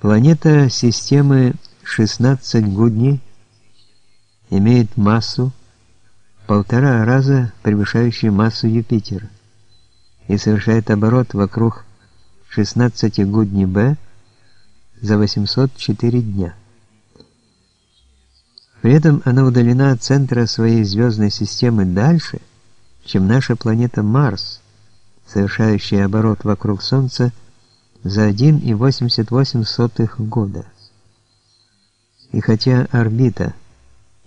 Планета системы 16 Гудни имеет массу полтора раза превышающую массу Юпитера и совершает оборот вокруг 16 Гудни Б за 804 дня. При этом она удалена от центра своей звездной системы дальше, чем наша планета Марс, совершающая оборот вокруг Солнца за 1,88 года. И хотя орбита,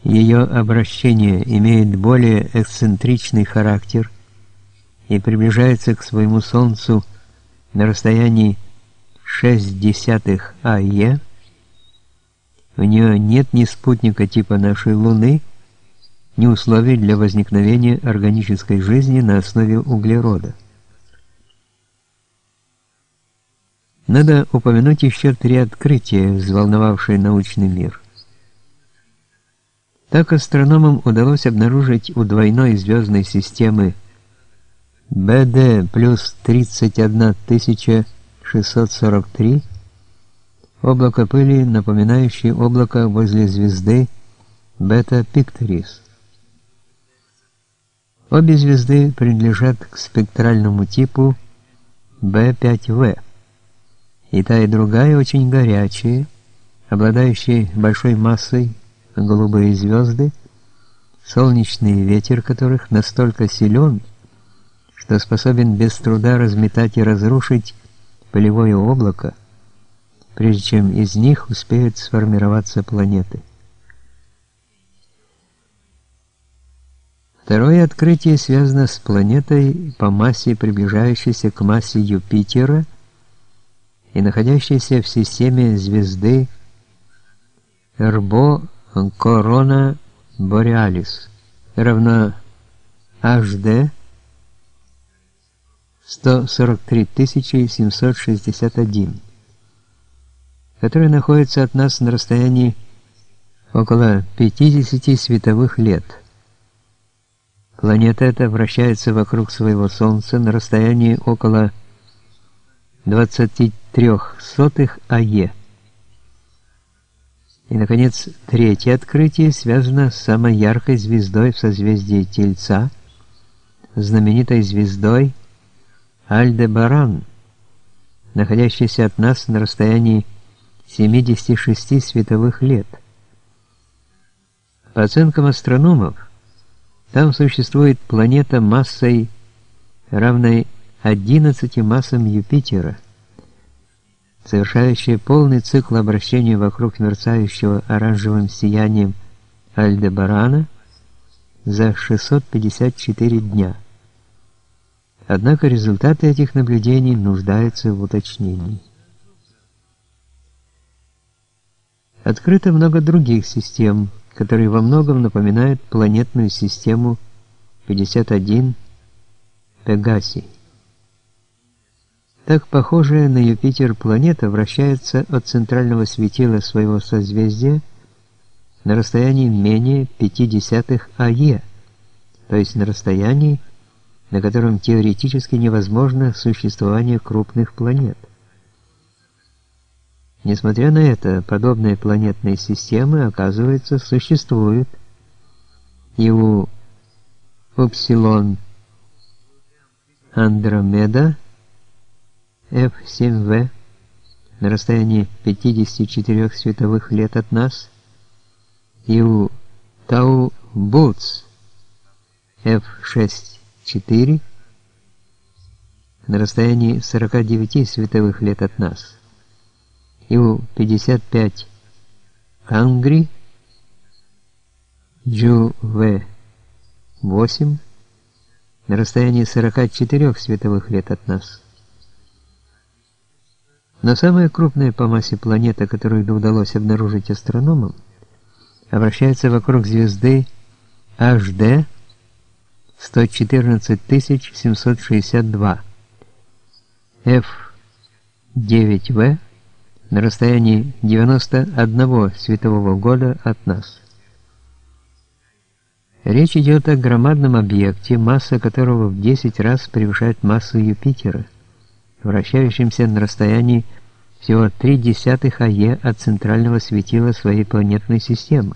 ее обращение имеет более эксцентричный характер и приближается к своему Солнцу на расстоянии 0,6 АЕ, у нее нет ни спутника типа нашей Луны, ни условий для возникновения органической жизни на основе углерода. Надо упомянуть еще три открытия, взволновавшие научный мир. Так астрономам удалось обнаружить у двойной звездной системы БД плюс 31643 облако пыли, напоминающее облако возле звезды Бета Пикторис. Обе звезды принадлежат к спектральному типу B5V. И та и другая очень горячие, обладающие большой массой голубые звезды, солнечный ветер которых настолько силен, что способен без труда разметать и разрушить пылевое облако, прежде чем из них успеют сформироваться планеты. Второе открытие связано с планетой по массе, приближающейся к массе Юпитера и находящейся в системе звезды Рбо Корона Бореалис, равно HD 143 761 которая находится от нас на расстоянии около 50 световых лет. Планета эта вращается вокруг своего Солнца на расстоянии около 23 сотых АЕ. И, наконец, третье открытие связано с самой яркой звездой в созвездии Тельца, знаменитой звездой Альдебаран, находящейся от нас на расстоянии 76 световых лет. По оценкам астрономов, там существует планета массой, равной 11 массам Юпитера, совершающая полный цикл обращения вокруг мерцающего оранжевым сиянием Альдебарана за 654 дня. Однако результаты этих наблюдений нуждаются в уточнении. Открыто много других систем, которые во многом напоминают планетную систему 51 Пегаси. Так похожая на Юпитер планета вращается от центрального светила своего созвездия на расстоянии менее 0,5 АЕ, то есть на расстоянии, на котором теоретически невозможно существование крупных планет. Несмотря на это, подобные планетные системы, оказывается, существуют. И у Upsilon Андромеда F7V на расстоянии 54 световых лет от нас, и у Тау Бутс F6-4 на расстоянии 49 световых лет от нас. Ю-55 Кангри, Джу-В-8 на расстоянии 44 световых лет от нас. Но самая крупная по массе планета, которую удалось обнаружить астрономам, обращается вокруг звезды HD 114762 F9V на расстоянии 91 светового года от нас. Речь идет о громадном объекте, масса которого в 10 раз превышает массу Юпитера, вращающемся на расстоянии всего 3 десятых АЕ от центрального светила своей планетной системы.